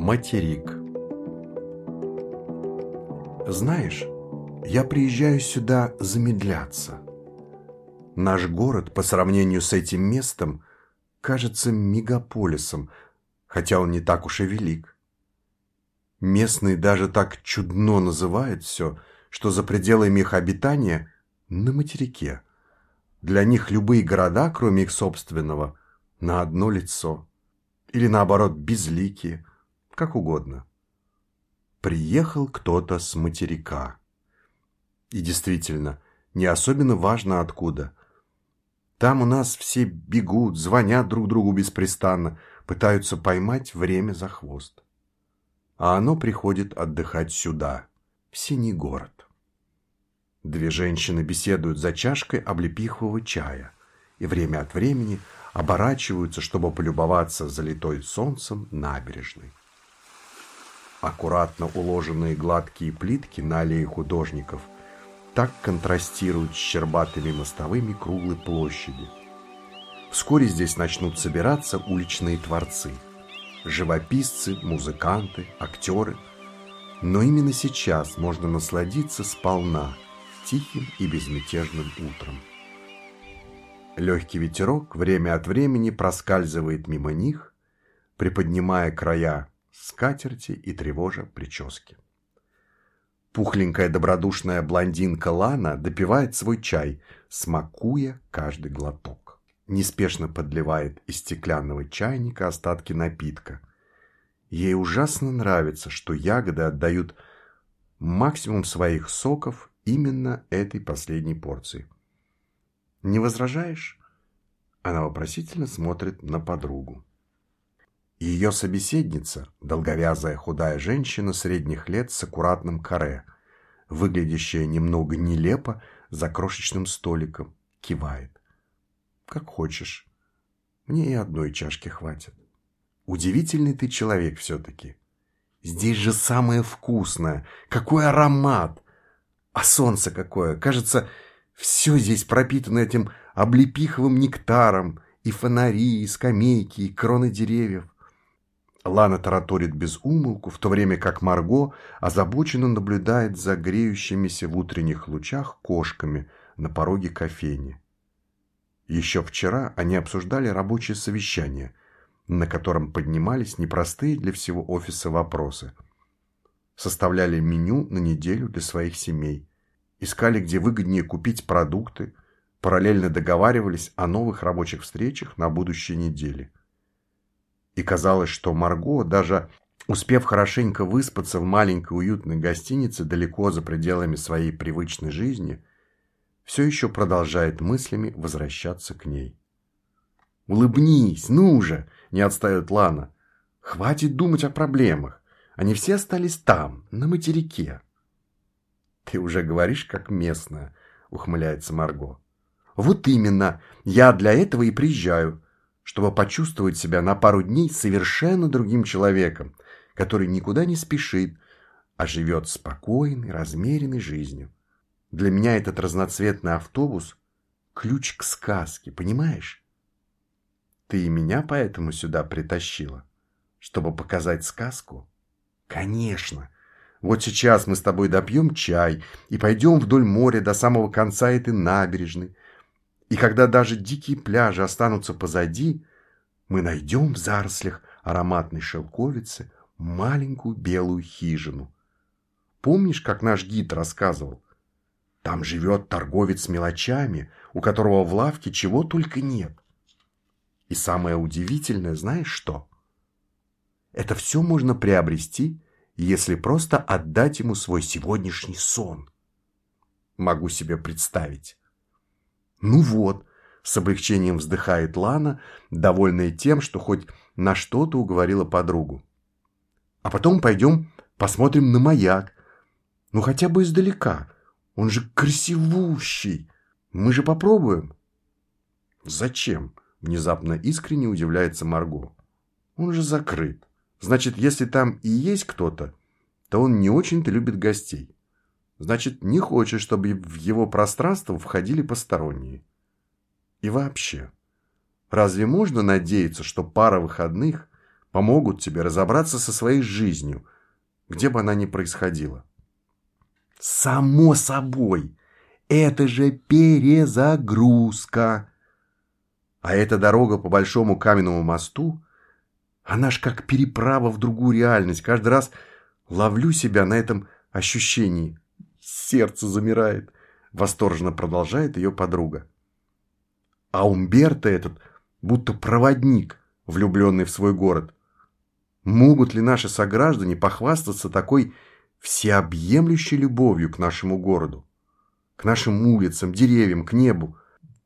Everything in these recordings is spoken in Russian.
Материк Знаешь, я приезжаю сюда замедляться. Наш город по сравнению с этим местом кажется мегаполисом, хотя он не так уж и велик. Местные даже так чудно называют все, что за пределами их обитания на материке. Для них любые города, кроме их собственного, на одно лицо. Или наоборот, безликие, как угодно. Приехал кто-то с материка. И действительно, не особенно важно откуда. Там у нас все бегут, звонят друг другу беспрестанно, пытаются поймать время за хвост. А оно приходит отдыхать сюда, в синий город. Две женщины беседуют за чашкой облепихового чая и время от времени оборачиваются, чтобы полюбоваться залитой солнцем набережной. Аккуратно уложенные гладкие плитки на аллее художников так контрастируют с щербатыми мостовыми круглой площади. Вскоре здесь начнут собираться уличные творцы – живописцы, музыканты, актеры. Но именно сейчас можно насладиться сполна – тихим и безмятежным утром. Легкий ветерок время от времени проскальзывает мимо них, приподнимая края скатерти и тревожа прически. Пухленькая добродушная блондинка Лана допивает свой чай, смакуя каждый глоток. Неспешно подливает из стеклянного чайника остатки напитка. Ей ужасно нравится, что ягоды отдают максимум своих соков именно этой последней порции. «Не возражаешь?» Она вопросительно смотрит на подругу. Ее собеседница, долговязая худая женщина средних лет с аккуратным каре, выглядящая немного нелепо за крошечным столиком, кивает. «Как хочешь. Мне и одной чашки хватит. Удивительный ты человек все-таки. Здесь же самое вкусное. Какой аромат! А солнце какое! Кажется, все здесь пропитано этим облепиховым нектаром, и фонари, и скамейки, и кроны деревьев. Лана тараторит без умолку, в то время как Марго озабоченно наблюдает за греющимися в утренних лучах кошками на пороге кофейни. Еще вчера они обсуждали рабочее совещание, на котором поднимались непростые для всего офиса вопросы. Составляли меню на неделю для своих семей искали, где выгоднее купить продукты, параллельно договаривались о новых рабочих встречах на будущей неделе. И казалось, что Марго, даже успев хорошенько выспаться в маленькой уютной гостинице далеко за пределами своей привычной жизни, все еще продолжает мыслями возвращаться к ней. «Улыбнись, ну же!» – не отстает Лана. «Хватит думать о проблемах. Они все остались там, на материке». «Ты уже говоришь, как местная», — ухмыляется Марго. «Вот именно. Я для этого и приезжаю, чтобы почувствовать себя на пару дней совершенно другим человеком, который никуда не спешит, а живет спокойной, размеренной жизнью. Для меня этот разноцветный автобус – ключ к сказке, понимаешь? Ты и меня поэтому сюда притащила, чтобы показать сказку? Конечно!» Вот сейчас мы с тобой допьем чай и пойдем вдоль моря до самого конца этой набережной. И когда даже дикие пляжи останутся позади, мы найдем в зарослях ароматной шелковицы маленькую белую хижину. Помнишь, как наш гид рассказывал? Там живет торговец мелочами, у которого в лавке чего только нет. И самое удивительное, знаешь что? Это все можно приобрести если просто отдать ему свой сегодняшний сон. Могу себе представить. Ну вот, с облегчением вздыхает Лана, довольная тем, что хоть на что-то уговорила подругу. А потом пойдем посмотрим на маяк. Ну хотя бы издалека. Он же красивущий. Мы же попробуем. Зачем? Внезапно искренне удивляется Марго. Он же закрыт. Значит, если там и есть кто-то, то он не очень-то любит гостей. Значит, не хочет, чтобы в его пространство входили посторонние. И вообще, разве можно надеяться, что пара выходных помогут тебе разобраться со своей жизнью, где бы она ни происходила. Само собой, это же перезагрузка. А эта дорога по большому каменному мосту, она ж как переправа в другую реальность. Каждый раз ловлю себя на этом ощущении. Сердце замирает. Восторженно продолжает ее подруга. А Умберто этот будто проводник, влюбленный в свой город. Могут ли наши сограждане похвастаться такой всеобъемлющей любовью к нашему городу? К нашим улицам, деревьям, к небу?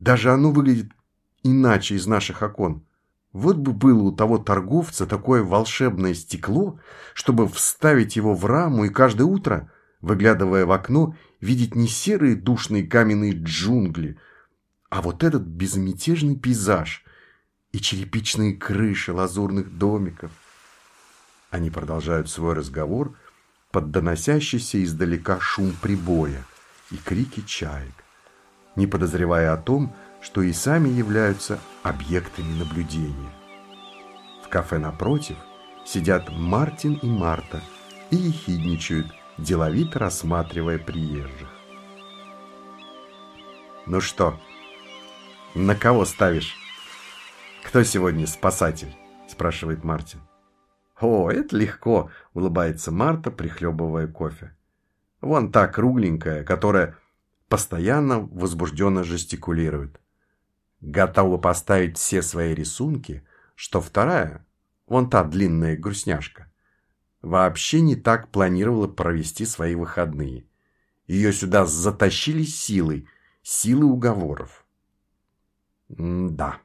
Даже оно выглядит иначе из наших окон. Вот бы было у того торговца такое волшебное стекло, чтобы вставить его в раму и каждое утро, выглядывая в окно, видеть не серые душные каменные джунгли, а вот этот безмятежный пейзаж и черепичные крыши лазурных домиков. Они продолжают свой разговор под доносящийся издалека шум прибоя и крики чаек, не подозревая о том, что и сами являются объектами наблюдения. В кафе напротив сидят Мартин и Марта и ехидничают, деловито рассматривая приезжих. «Ну что, на кого ставишь?» «Кто сегодня спасатель?» – спрашивает Мартин. «О, это легко», – улыбается Марта, прихлебывая кофе. «Вон та кругленькая, которая постоянно возбужденно жестикулирует готова поставить все свои рисунки, что вторая, вон та длинная грустняшка, вообще не так планировала провести свои выходные. Ее сюда затащили силой, силой уговоров. «Да,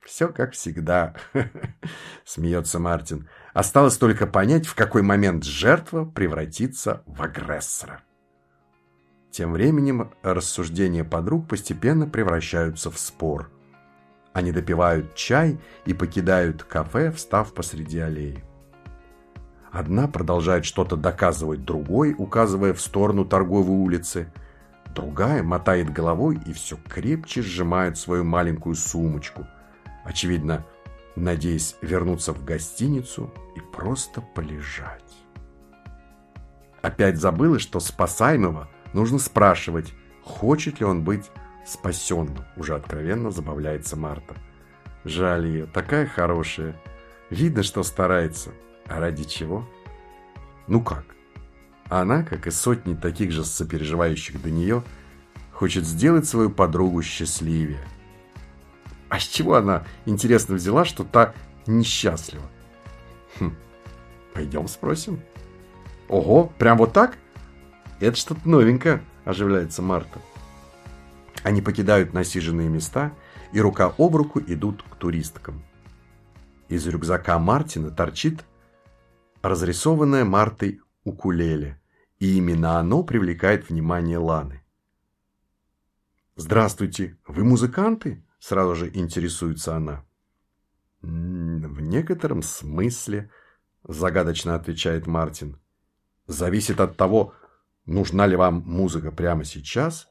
все как всегда», — смеется Мартин. «Осталось только понять, в какой момент жертва превратится в агрессора». Тем временем рассуждения подруг постепенно превращаются в спор. Они допивают чай и покидают кафе, встав посреди аллеи. Одна продолжает что-то доказывать другой, указывая в сторону торговой улицы. Другая мотает головой и все крепче сжимает свою маленькую сумочку. Очевидно, надеясь вернуться в гостиницу и просто полежать. Опять забыла, что спасаемого – Нужно спрашивать, хочет ли он быть спасенным. Уже откровенно забавляется Марта. Жаль ее, такая хорошая. Видно, что старается. А ради чего? Ну как? Она, как и сотни таких же сопереживающих до нее, хочет сделать свою подругу счастливее. А с чего она, интересно, взяла, что та несчастлива? Хм, пойдем спросим. Ого, прям вот так? Это что-то новенькое, оживляется Марта. Они покидают насиженные места и рука об руку идут к туристкам. Из рюкзака Мартина торчит разрисованная Мартой укулеле, и именно оно привлекает внимание Ланы. «Здравствуйте, вы музыканты?» – сразу же интересуется она. «В некотором смысле», – загадочно отвечает Мартин. «Зависит от того, нужна ли вам музыка прямо сейчас,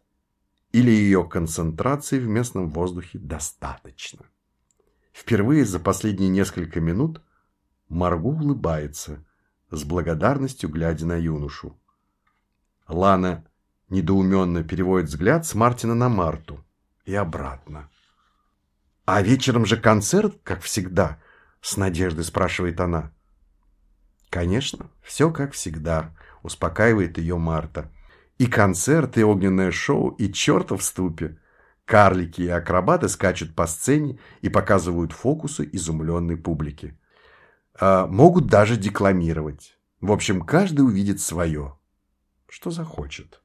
или ее концентрации в местном воздухе достаточно. Впервые за последние несколько минут Маргу улыбается, с благодарностью глядя на юношу. Лана недоуменно переводит взгляд с Мартина на Марту и обратно. «А вечером же концерт, как всегда?» — с надеждой спрашивает она. «Конечно, все как всегда», успокаивает ее Марта. И концерт, и огненное шоу, и черта в ступе. Карлики и акробаты скачут по сцене и показывают фокусы изумленной публике. А могут даже декламировать. В общем, каждый увидит свое, что захочет.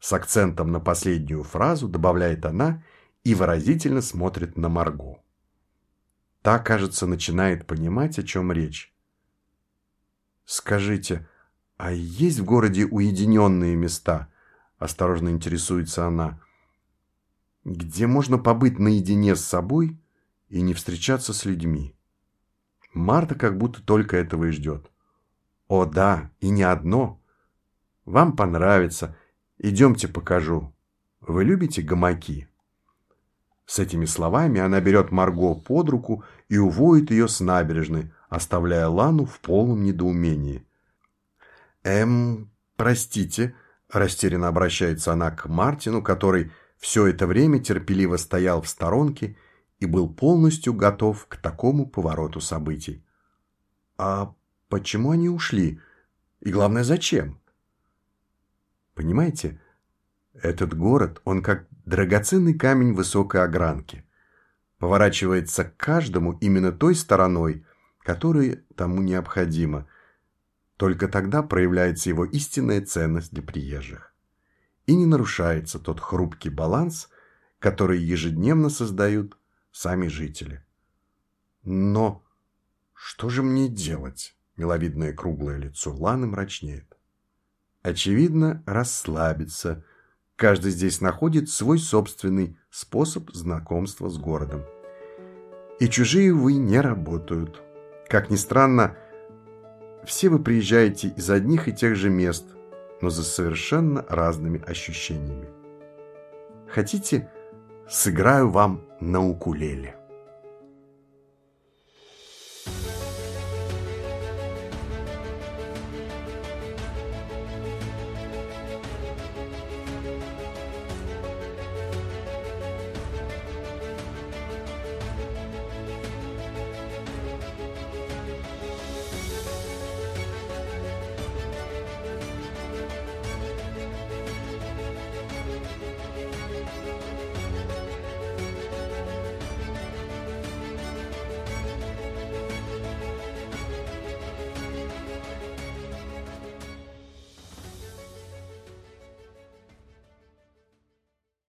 С акцентом на последнюю фразу добавляет она и выразительно смотрит на Марго. Та, кажется, начинает понимать, о чем речь. «Скажите, «А есть в городе уединенные места?» – осторожно интересуется она. «Где можно побыть наедине с собой и не встречаться с людьми?» Марта как будто только этого и ждет. «О да, и не одно. Вам понравится. Идемте покажу. Вы любите гамаки?» С этими словами она берет Марго под руку и уводит ее с набережной, оставляя Лану в полном недоумении. «Эм, простите», – растерянно обращается она к Мартину, который все это время терпеливо стоял в сторонке и был полностью готов к такому повороту событий. «А почему они ушли? И главное, зачем?» Понимаете, этот город, он как драгоценный камень высокой огранки. Поворачивается к каждому именно той стороной, которая тому необходима. Только тогда проявляется его истинная ценность для приезжих. И не нарушается тот хрупкий баланс, который ежедневно создают сами жители. Но что же мне делать? Миловидное круглое лицо Ланы мрачнеет. Очевидно, расслабиться. Каждый здесь находит свой собственный способ знакомства с городом. И чужие, вы не работают. Как ни странно, все вы приезжаете из одних и тех же мест, но за совершенно разными ощущениями. Хотите, сыграю вам на укулеле?